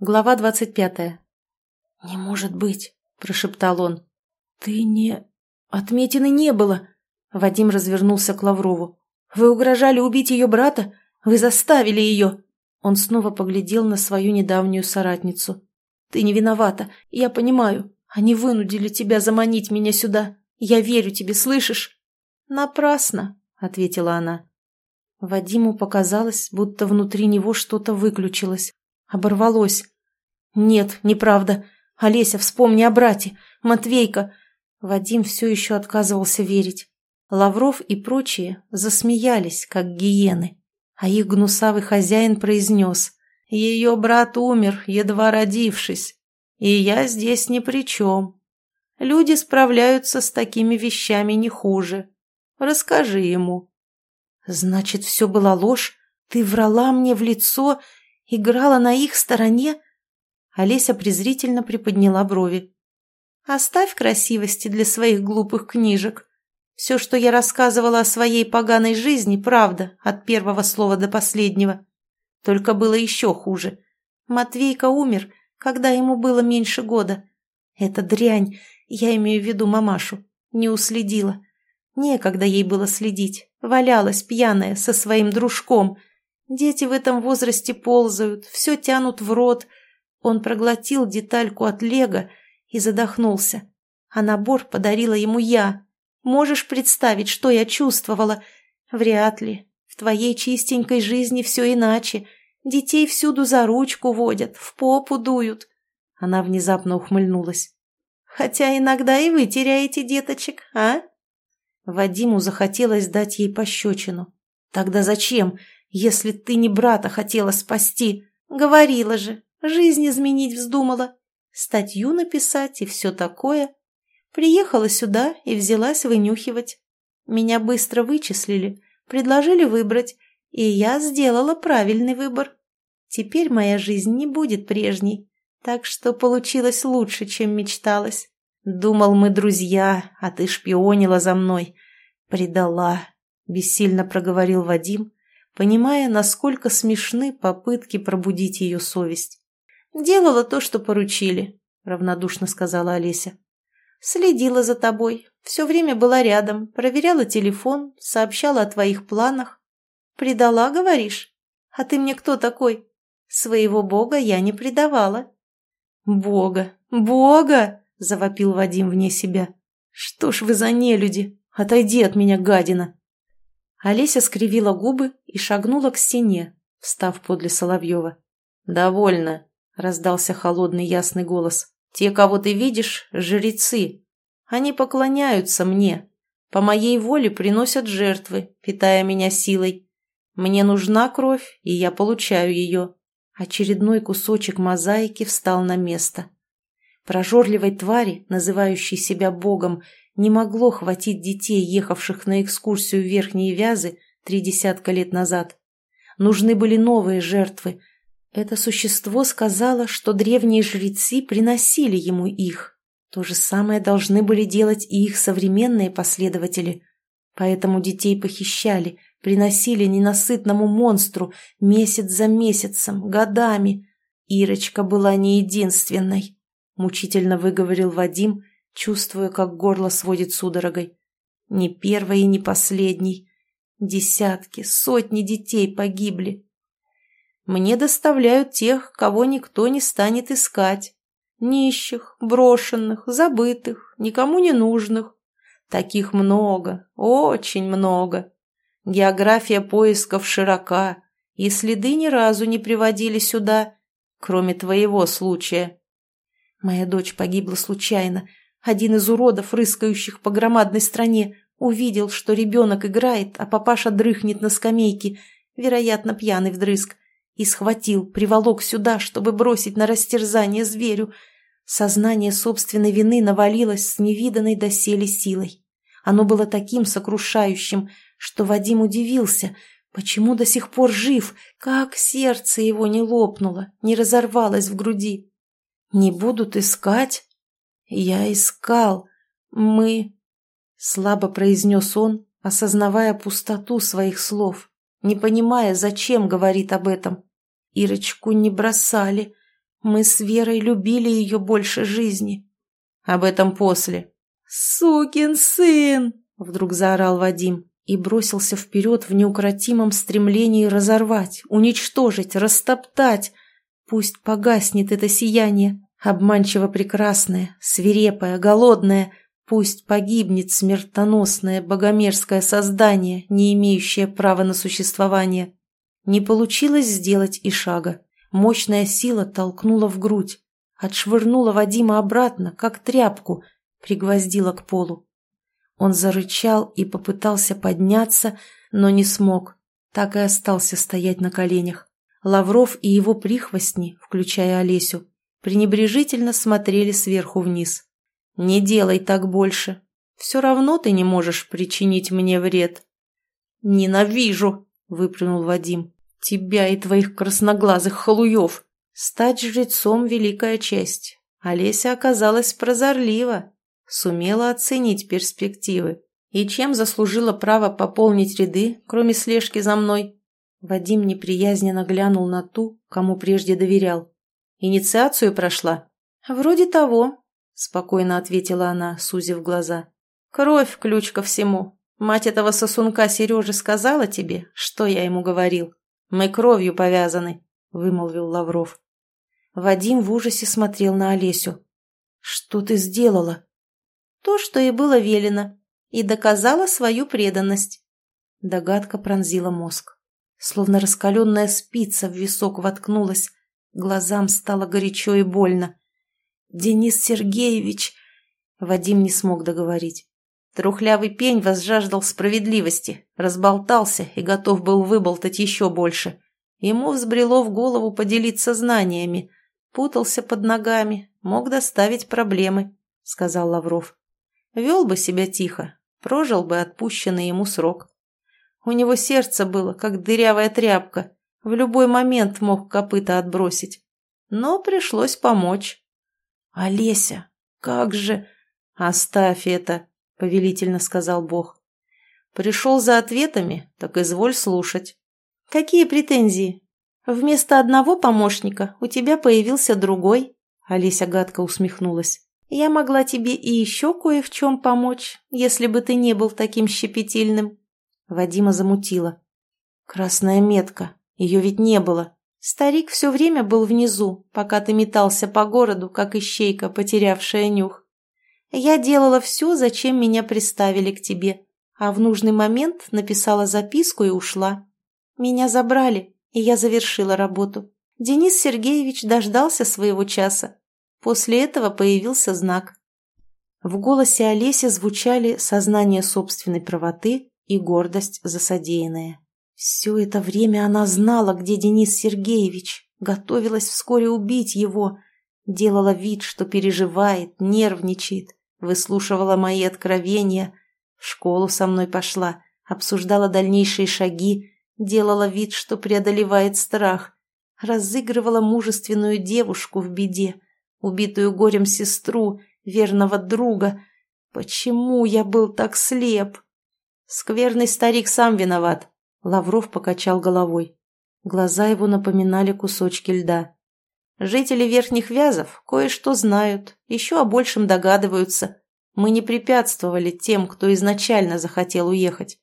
Глава двадцать пятая. «Не может быть», — прошептал он. «Ты не... Отметины не было». Вадим развернулся к Лаврову. «Вы угрожали убить ее брата? Вы заставили ее!» Он снова поглядел на свою недавнюю соратницу. «Ты не виновата, я понимаю. Они вынудили тебя заманить меня сюда. Я верю тебе, слышишь?» «Напрасно», — ответила она. Вадиму показалось, будто внутри него что-то выключилось, оборвалось. «Нет, неправда. Олеся, вспомни о брате. Матвейка!» Вадим все еще отказывался верить. Лавров и прочие засмеялись, как гиены, а их гнусавый хозяин произнес «Ее брат умер, едва родившись, и я здесь ни при чем. Люди справляются с такими вещами не хуже. Расскажи ему». «Значит, все была ложь? Ты врала мне в лицо, играла на их стороне?» Олеся презрительно приподняла брови. «Оставь красивости для своих глупых книжек. Все, что я рассказывала о своей поганой жизни, правда, от первого слова до последнего. Только было еще хуже. Матвейка умер, когда ему было меньше года. Эта дрянь, я имею в виду мамашу, не уследила. Некогда ей было следить. Валялась пьяная со своим дружком. Дети в этом возрасте ползают, все тянут в рот. Он проглотил детальку от лего и задохнулся. А набор подарила ему я, Можешь представить, что я чувствовала? Вряд ли. В твоей чистенькой жизни все иначе. Детей всюду за ручку водят, в попу дуют. Она внезапно ухмыльнулась. Хотя иногда и вы теряете деточек, а? Вадиму захотелось дать ей пощечину. Тогда зачем, если ты не брата хотела спасти? Говорила же, жизнь изменить вздумала. Статью написать и все такое. Приехала сюда и взялась вынюхивать. Меня быстро вычислили, предложили выбрать, и я сделала правильный выбор. Теперь моя жизнь не будет прежней, так что получилось лучше, чем мечталось. Думал, мы друзья, а ты шпионила за мной. Предала, — бессильно проговорил Вадим, понимая, насколько смешны попытки пробудить ее совесть. «Делала то, что поручили», — равнодушно сказала Олеся. Следила за тобой, все время была рядом, проверяла телефон, сообщала о твоих планах. Предала, говоришь? А ты мне кто такой? Своего бога я не предавала. Бога, бога! Завопил Вадим вне себя. Что ж вы за нелюди? Отойди от меня, гадина! Олеся скривила губы и шагнула к стене, встав подле Соловьева. «Довольно», — раздался холодный ясный голос. Те, кого ты видишь, жрецы. Они поклоняются мне. По моей воле приносят жертвы, питая меня силой. Мне нужна кровь, и я получаю ее. Очередной кусочек мозаики встал на место. Прожорливой твари, называющей себя богом, не могло хватить детей, ехавших на экскурсию в Верхние Вязы три десятка лет назад. Нужны были новые жертвы, это существо сказало, что древние жрецы приносили ему их. То же самое должны были делать и их современные последователи. Поэтому детей похищали, приносили ненасытному монстру месяц за месяцем, годами. Ирочка была не единственной, мучительно выговорил Вадим, чувствуя, как горло сводит судорогой. Не первой и не последней. Десятки, сотни детей погибли. Мне доставляют тех, кого никто не станет искать. Нищих, брошенных, забытых, никому не нужных. Таких много, очень много. География поисков широка, и следы ни разу не приводили сюда, кроме твоего случая. Моя дочь погибла случайно. Один из уродов, рыскающих по громадной стране, увидел, что ребенок играет, а папаша дрыхнет на скамейке, вероятно, пьяный вдрызг, и схватил, приволок сюда, чтобы бросить на растерзание зверю. Сознание собственной вины навалилось с невиданной доселе силой. Оно было таким сокрушающим, что Вадим удивился, почему до сих пор жив, как сердце его не лопнуло, не разорвалось в груди. «Не будут искать?» «Я искал. Мы...» Слабо произнес он, осознавая пустоту своих слов, не понимая, зачем говорит об этом. Ирочку не бросали. Мы с Верой любили ее больше жизни. Об этом после. «Сукин сын!» — вдруг заорал Вадим и бросился вперед в неукротимом стремлении разорвать, уничтожить, растоптать. Пусть погаснет это сияние, обманчиво прекрасное, свирепое, голодное, пусть погибнет смертоносное богомерзкое создание, не имеющее права на существование. Не получилось сделать и шага. Мощная сила толкнула в грудь, отшвырнула Вадима обратно, как тряпку, пригвоздила к полу. Он зарычал и попытался подняться, но не смог, так и остался стоять на коленях. Лавров и его прихвостни, включая Олесю, пренебрежительно смотрели сверху вниз. «Не делай так больше. Все равно ты не можешь причинить мне вред». «Ненавижу!» — выплюнул Вадим. «Тебя и твоих красноглазых халуев! Стать жрецом — великая честь. Олеся оказалась прозорлива, сумела оценить перспективы. И чем заслужила право пополнить ряды, кроме слежки за мной?» Вадим неприязненно глянул на ту, кому прежде доверял. Инициацию прошла?» «Вроде того», — спокойно ответила она, сузив глаза. «Кровь — ключ ко всему. Мать этого сосунка Сережи сказала тебе, что я ему говорил. Мы кровью повязаны», — вымолвил Лавров. Вадим в ужасе смотрел на Олесю. «Что ты сделала?» «То, что и было велено, и доказала свою преданность». Догадка пронзила мозг. Словно раскаленная спица в висок воткнулась, Глазам стало горячо и больно. «Денис Сергеевич...» Вадим не смог договорить. Трухлявый пень возжаждал справедливости, разболтался и готов был выболтать еще больше. Ему взбрело в голову поделиться знаниями. Путался под ногами, мог доставить проблемы, — сказал Лавров. Вел бы себя тихо, прожил бы отпущенный ему срок. У него сердце было, как дырявая тряпка, в любой момент мог копыта отбросить. Но пришлось помочь. «Олеся, как же...» «Оставь это», — повелительно сказал Бог. «Пришел за ответами, так изволь слушать». «Какие претензии? Вместо одного помощника у тебя появился другой?» Олеся гадко усмехнулась. «Я могла тебе и еще кое в чем помочь, если бы ты не был таким щепетильным». Вадима замутила. «Красная метка. Ее ведь не было. Старик все время был внизу, пока ты метался по городу, как ищейка, потерявшая нюх. Я делала все, зачем меня приставили к тебе, а в нужный момент написала записку и ушла. Меня забрали, и я завершила работу. Денис Сергеевич дождался своего часа. После этого появился знак. В голосе Олеси звучали сознание собственной правоты и гордость за содеянное. Все это время она знала, где Денис Сергеевич, готовилась вскоре убить его, делала вид, что переживает, нервничает, выслушивала мои откровения, в школу со мной пошла, обсуждала дальнейшие шаги, делала вид, что преодолевает страх, разыгрывала мужественную девушку в беде, убитую горем сестру, верного друга. Почему я был так слеп? Скверный старик сам виноват, Лавров покачал головой. Глаза его напоминали кусочки льда. «Жители Верхних Вязов кое-что знают, еще о большем догадываются. Мы не препятствовали тем, кто изначально захотел уехать.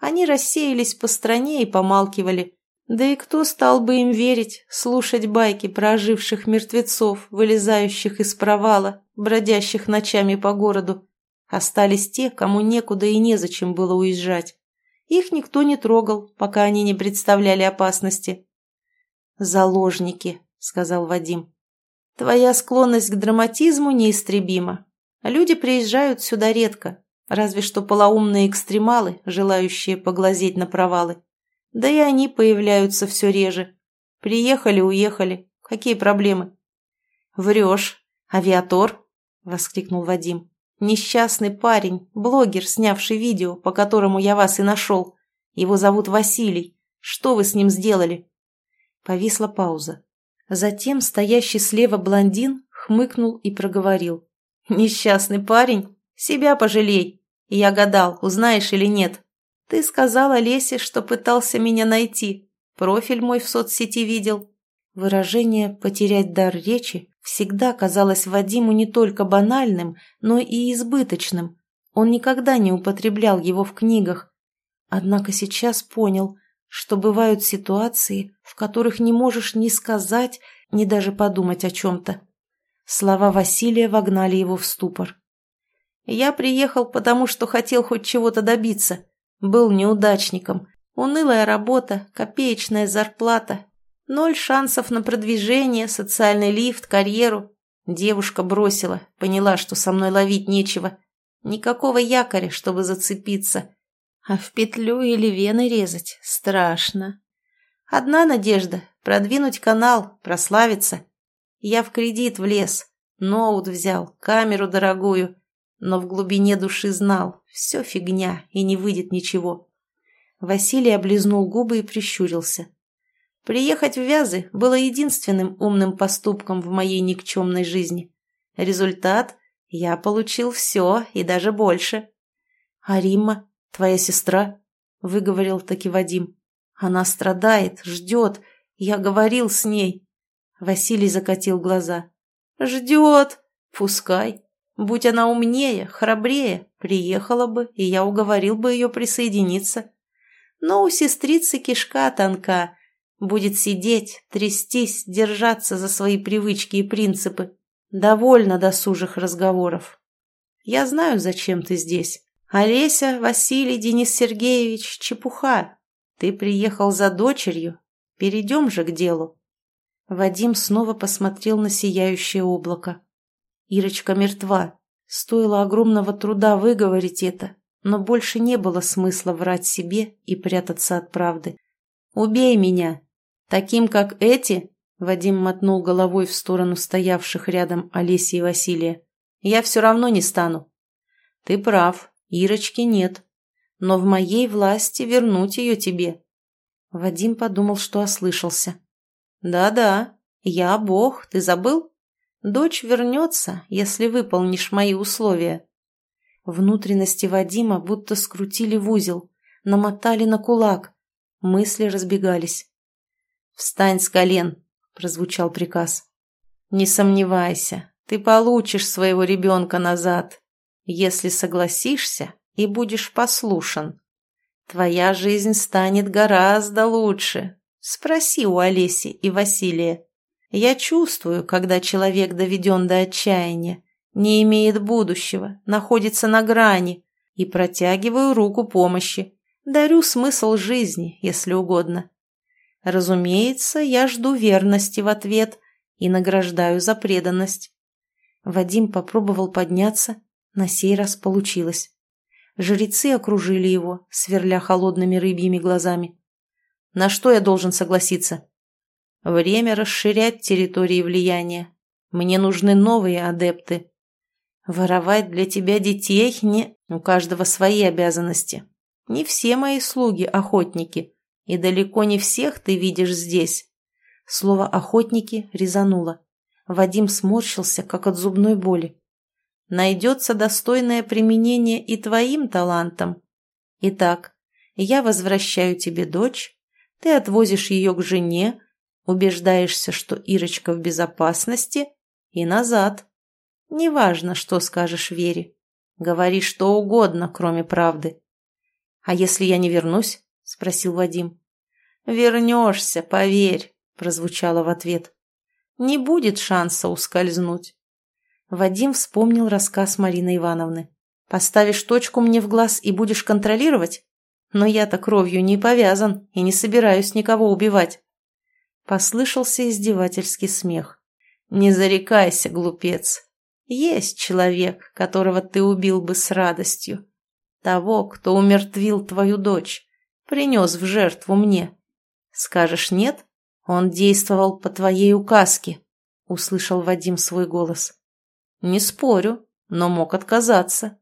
Они рассеялись по стране и помалкивали. Да и кто стал бы им верить, слушать байки про оживших мертвецов, вылезающих из провала, бродящих ночами по городу? Остались те, кому некуда и незачем было уезжать. Их никто не трогал, пока они не представляли опасности. «Заложники», — сказал Вадим. «Твоя склонность к драматизму неистребима. Люди приезжают сюда редко, разве что полоумные экстремалы, желающие поглазеть на провалы. Да и они появляются все реже. Приехали, уехали. Какие проблемы?» «Врешь. Авиатор?» — воскликнул Вадим. Несчастный парень, блогер, снявший видео, по которому я вас и нашел. Его зовут Василий. Что вы с ним сделали?» Повисла пауза. Затем стоящий слева блондин хмыкнул и проговорил. «Несчастный парень? Себя пожалей. Я гадал, узнаешь или нет. Ты сказала Лесе, что пытался меня найти. Профиль мой в соцсети видел. Выражение «потерять дар речи» всегда казалось Вадиму не только банальным, но и избыточным. Он никогда не употреблял его в книгах. Однако сейчас понял, что бывают ситуации, в которых не можешь ни сказать, ни даже подумать о чем-то. Слова Василия вогнали его в ступор. «Я приехал, потому что хотел хоть чего-то добиться. Был неудачником. Унылая работа, копеечная зарплата, Ноль шансов на продвижение, социальный лифт, карьеру. Девушка бросила, поняла, что со мной ловить нечего. Никакого якоря, чтобы зацепиться. А в петлю или вены резать страшно. Одна надежда – продвинуть канал, прославиться. Я в кредит влез, ноут взял, камеру дорогую, но в глубине души знал – все фигня и не выйдет ничего. Василий облизнул губы и прищурился. Приехать в Вязы было единственным умным поступком в моей никчемной жизни. Результат – я получил все и даже больше. «А Римма, твоя сестра?» – выговорил таки Вадим. «Она страдает, ждет. Я говорил с ней». Василий закатил глаза. «Ждет. Пускай. Будь она умнее, храбрее, приехала бы, и я уговорил бы ее присоединиться. Но у сестрицы кишка тонка, Будет сидеть, трястись, держаться за свои привычки и принципы. Довольно досужих разговоров. Я знаю, зачем ты здесь. Олеся, Василий, Денис Сергеевич, чепуха. Ты приехал за дочерью. Перейдем же к делу. Вадим снова посмотрел на сияющее облако. Ирочка мертва. Стоило огромного труда выговорить это, но больше не было смысла врать себе и прятаться от правды. «Убей меня!» Таким, как эти, Вадим мотнул головой в сторону стоявших рядом Олеси и Василия, я все равно не стану. Ты прав, Ирочки нет. Но в моей власти вернуть ее тебе. Вадим подумал, что ослышался. Да-да, я бог, ты забыл? Дочь вернется, если выполнишь мои условия. Внутренности Вадима будто скрутили в узел, намотали на кулак. Мысли разбегались. «Встань с колен!» – прозвучал приказ. «Не сомневайся, ты получишь своего ребенка назад, если согласишься и будешь послушан. Твоя жизнь станет гораздо лучше. Спроси у Олеси и Василия. Я чувствую, когда человек доведен до отчаяния, не имеет будущего, находится на грани, и протягиваю руку помощи, дарю смысл жизни, если угодно. Разумеется, я жду верности в ответ и награждаю за преданность. Вадим попробовал подняться, на сей раз получилось. Жрецы окружили его, сверля холодными рыбьими глазами. На что я должен согласиться? Время расширять территории влияния. Мне нужны новые адепты. Воровать для тебя детей не... У каждого свои обязанности. Не все мои слуги – охотники. И далеко не всех ты видишь здесь. Слово «охотники» резануло. Вадим сморщился, как от зубной боли. Найдется достойное применение и твоим талантам. Итак, я возвращаю тебе дочь, ты отвозишь ее к жене, убеждаешься, что Ирочка в безопасности, и назад. Неважно, что скажешь Вере. Говори что угодно, кроме правды. А если я не вернусь? — спросил Вадим. «Вернешься, поверь», — прозвучало в ответ. «Не будет шанса ускользнуть». Вадим вспомнил рассказ Марины Ивановны. «Поставишь точку мне в глаз и будешь контролировать? Но я-то кровью не повязан и не собираюсь никого убивать». Послышался издевательский смех. «Не зарекайся, глупец. Есть человек, которого ты убил бы с радостью. Того, кто умертвил твою дочь, принес в жертву мне. «Скажешь нет? Он действовал по твоей указке», — услышал Вадим свой голос. «Не спорю, но мог отказаться.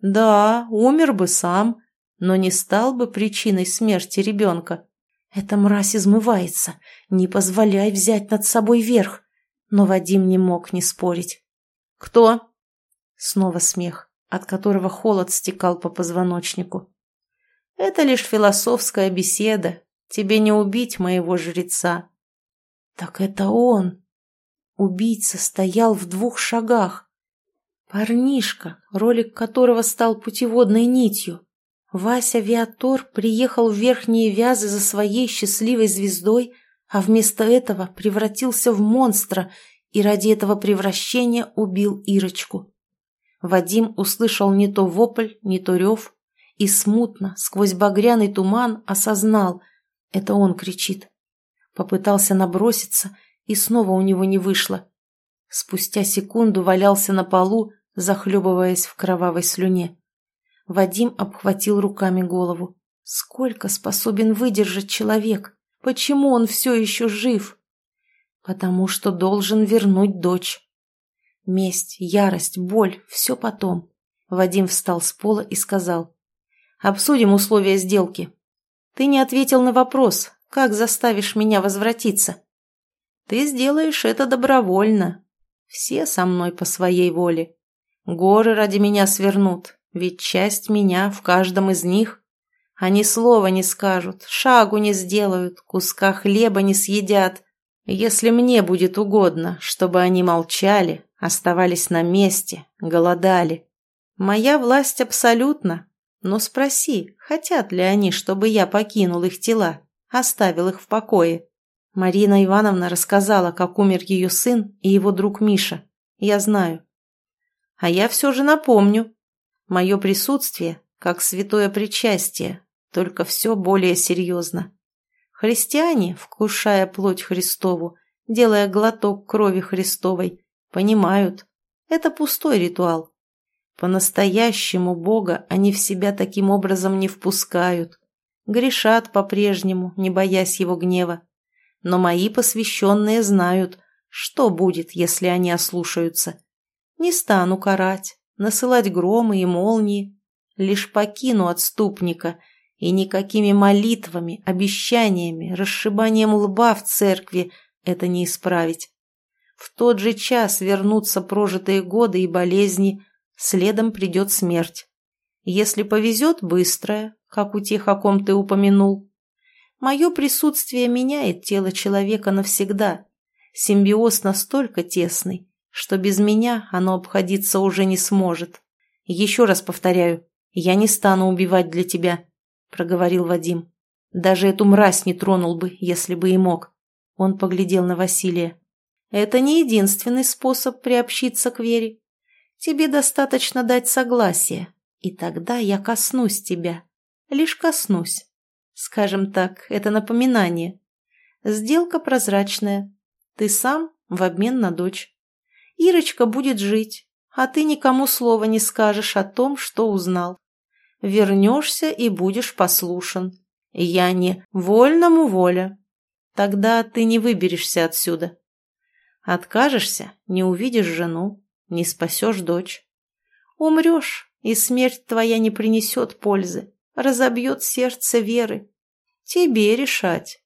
Да, умер бы сам, но не стал бы причиной смерти ребенка. Эта мразь измывается, не позволяй взять над собой верх». Но Вадим не мог не спорить. «Кто?» Снова смех, от которого холод стекал по позвоночнику. «Это лишь философская беседа, Тебе не убить моего жреца. Так это он. Убийца стоял в двух шагах. Парнишка, ролик которого стал путеводной нитью. Вася Виатор приехал в Верхние Вязы за своей счастливой звездой, а вместо этого превратился в монстра и ради этого превращения убил Ирочку. Вадим услышал не то вопль, не то рев, и смутно, сквозь багряный туман, осознал — это он кричит. Попытался наброситься, и снова у него не вышло. Спустя секунду валялся на полу, захлебываясь в кровавой слюне. Вадим обхватил руками голову. Сколько способен выдержать человек? Почему он все еще жив? Потому что должен вернуть дочь. Месть, ярость, боль — все потом. Вадим встал с пола и сказал. «Обсудим условия сделки. Ты не ответил на вопрос, как заставишь меня возвратиться. Ты сделаешь это добровольно. Все со мной по своей воле. Горы ради меня свернут, ведь часть меня в каждом из них. Они слова не скажут, шагу не сделают, куска хлеба не съедят. Если мне будет угодно, чтобы они молчали, оставались на месте, голодали. Моя власть абсолютна, но спроси, хотят ли они, чтобы я покинул их тела, оставил их в покое. Марина Ивановна рассказала, как умер ее сын и его друг Миша. Я знаю. А я все же напомню. Мое присутствие как святое причастие, только все более серьезно. Христиане, вкушая плоть Христову, делая глоток крови Христовой, понимают, это пустой ритуал. По-настоящему Бога они в себя таким образом не впускают. Грешат по-прежнему, не боясь его гнева. Но мои посвященные знают, что будет, если они ослушаются. Не стану карать, насылать громы и молнии, лишь покину отступника, и никакими молитвами, обещаниями, расшибанием лба в церкви это не исправить. В тот же час вернутся прожитые годы и болезни, следом придет смерть. Если повезет, быстрая, как у тех, о ком ты упомянул. Мое присутствие меняет тело человека навсегда. Симбиоз настолько тесный, что без меня оно обходиться уже не сможет. Еще раз повторяю, я не стану убивать для тебя, проговорил Вадим. Даже эту мразь не тронул бы, если бы и мог. Он поглядел на Василия. Это не единственный способ приобщиться к вере. Тебе достаточно дать согласие, и тогда я коснусь тебя. Лишь коснусь. Скажем так, это напоминание. Сделка прозрачная. Ты сам в обмен на дочь. Ирочка будет жить, а ты никому слова не скажешь о том, что узнал. Вернешься и будешь послушен. Я не вольному воля. Тогда ты не выберешься отсюда. Откажешься, не увидишь жену, не спасешь дочь. Умрешь, и смерть твоя не принесет пользы, разобьет сердце веры. Тебе решать.